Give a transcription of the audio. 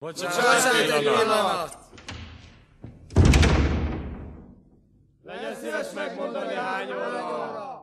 Bocsánat, egy pillanat! Legyen szíves megmondani, hány óra.